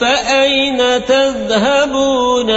فأين تذهبون